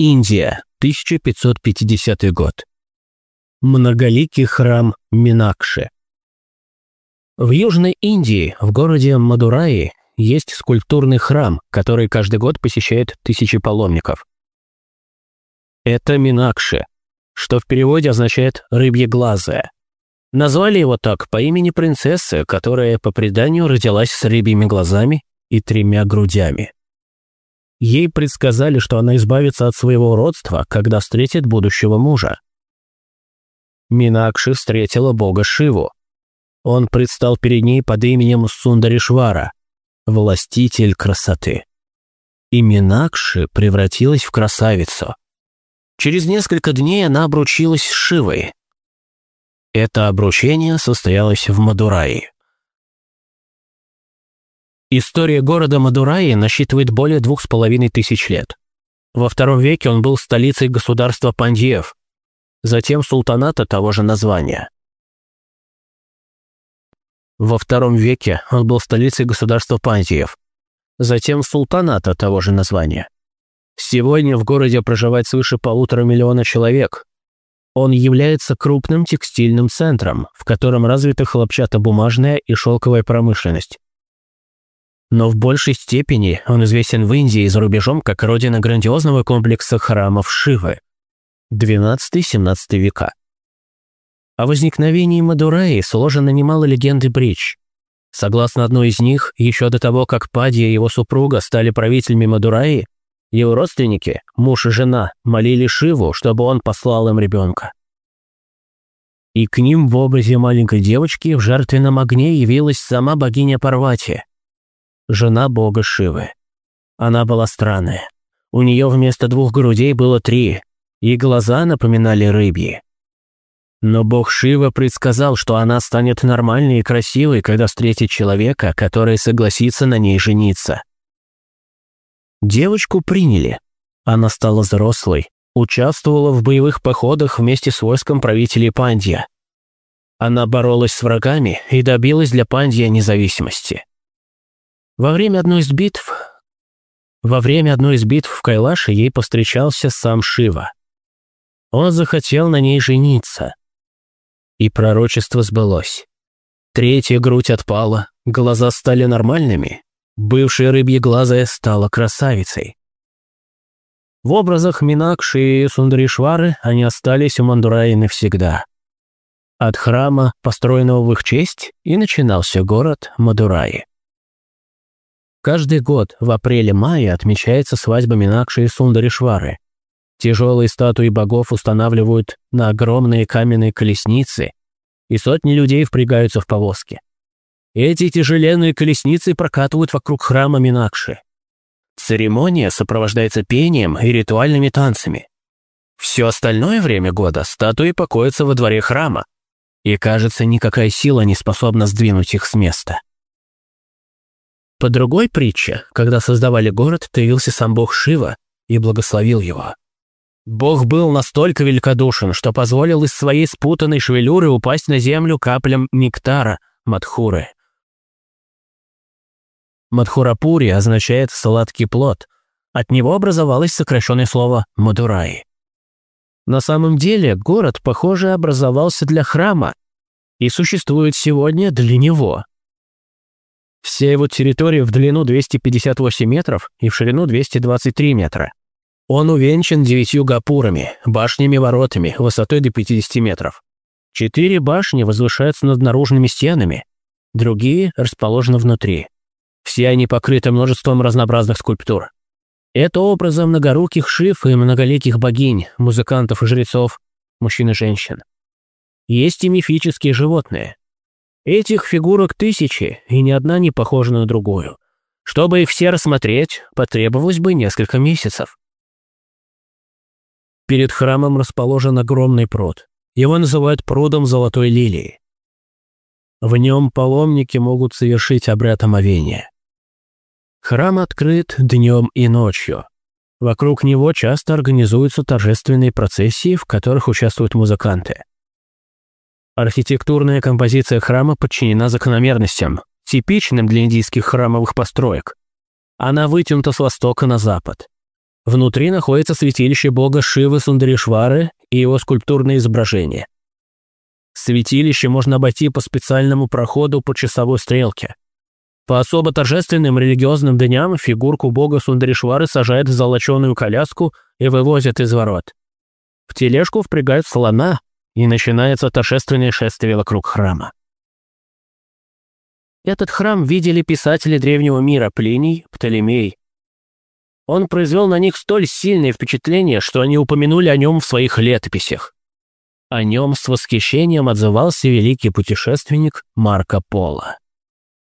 Индия, 1550 год. Многоликий храм Минакши. В Южной Индии, в городе Мадураи, есть скульптурный храм, который каждый год посещает тысячи паломников. Это Минакши, что в переводе означает «рыбьеглазая». Назвали его так по имени принцессы, которая по преданию родилась с рыбьими глазами и тремя грудями. Ей предсказали, что она избавится от своего родства, когда встретит будущего мужа. Минакши встретила бога Шиву. Он предстал перед ней под именем Сундаришвара, властитель красоты. И Минакши превратилась в красавицу. Через несколько дней она обручилась с Шивой. Это обручение состоялось в Мадураи. История города Мадураи насчитывает более двух с половиной тысяч лет. Во втором веке он был столицей государства Пандьев, затем султаната того же названия. Во втором веке он был столицей государства Пандьев, затем султаната того же названия. Сегодня в городе проживает свыше полутора миллиона человек. Он является крупным текстильным центром, в котором развита хлопчатобумажная и шелковая промышленность. Но в большей степени он известен в Индии и за рубежом как родина грандиозного комплекса храмов Шивы XII-XVII века. О возникновении Мадураи сложено немало легенд и притч. Согласно одной из них, еще до того, как Падия и его супруга стали правителями Мадураи, его родственники, муж и жена, молили Шиву, чтобы он послал им ребенка. И к ним в образе маленькой девочки в жертвенном огне явилась сама богиня Парвати, жена бога Шивы. Она была странная. У нее вместо двух грудей было три, и глаза напоминали рыбьи. Но бог Шива предсказал, что она станет нормальной и красивой, когда встретит человека, который согласится на ней жениться. Девочку приняли. Она стала взрослой, участвовала в боевых походах вместе с войском правителей Пандья. Она боролась с врагами и добилась для Пандья независимости. Во время одной из битв... Во время одной из битв в Кайлаше ей повстречался сам Шива. Он захотел на ней жениться. И пророчество сбылось. Третья грудь отпала, глаза стали нормальными, Бывшая рыбьеглазая стала красавицей. В образах Минакши и Сундаришвары они остались у Мандураи навсегда. От храма, построенного в их честь, и начинался город Мадураи. Каждый год в апреле-мае отмечается свадьба Минакши и Сундаришвары. Тяжелые статуи богов устанавливают на огромные каменные колесницы, и сотни людей впрягаются в повозки. Эти тяжеленные колесницы прокатывают вокруг храма Минакши. Церемония сопровождается пением и ритуальными танцами. Все остальное время года статуи покоятся во дворе храма, и, кажется, никакая сила не способна сдвинуть их с места. По другой притче, когда создавали город, появился сам бог Шива и благословил его. Бог был настолько великодушен, что позволил из своей спутанной шевелюры упасть на землю каплям нектара, Мадхуры. Мадхурапури означает «сладкий плод». От него образовалось сокращенное слово «Мадураи». На самом деле город, похоже, образовался для храма и существует сегодня для него. Вся его территория в длину 258 метров и в ширину 223 метра. Он увенчан девятью гапурами, башнями-воротами, высотой до 50 метров. Четыре башни возвышаются над наружными стенами, другие расположены внутри. Все они покрыты множеством разнообразных скульптур. Это образы многоруких шиф и многоликих богинь, музыкантов и жрецов, мужчин и женщин. Есть и мифические животные. Этих фигурок тысячи, и ни одна не похожа на другую. Чтобы их все рассмотреть, потребовалось бы несколько месяцев. Перед храмом расположен огромный пруд. Его называют прудом Золотой Лилии. В нем паломники могут совершить обряд омовения. Храм открыт днем и ночью. Вокруг него часто организуются торжественные процессии, в которых участвуют музыканты. Архитектурная композиция храма подчинена закономерностям, типичным для индийских храмовых построек. Она вытянута с востока на запад. Внутри находится святилище бога Шивы Сундаришвары и его скульптурное изображение. Святилище можно обойти по специальному проходу по часовой стрелке. По особо торжественным религиозным дням фигурку бога Сундаришвары сажают в золоченую коляску и вывозят из ворот. В тележку впрягают слона, и начинается торжественное шествие вокруг храма. Этот храм видели писатели древнего мира Плиний, Птолемей. Он произвел на них столь сильное впечатление, что они упомянули о нем в своих летописях. О нем с восхищением отзывался великий путешественник Марко Поло.